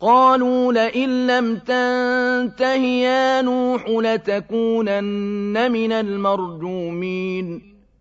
قالوا لئن لم تنته يا نوح لتكونن من المرجومين.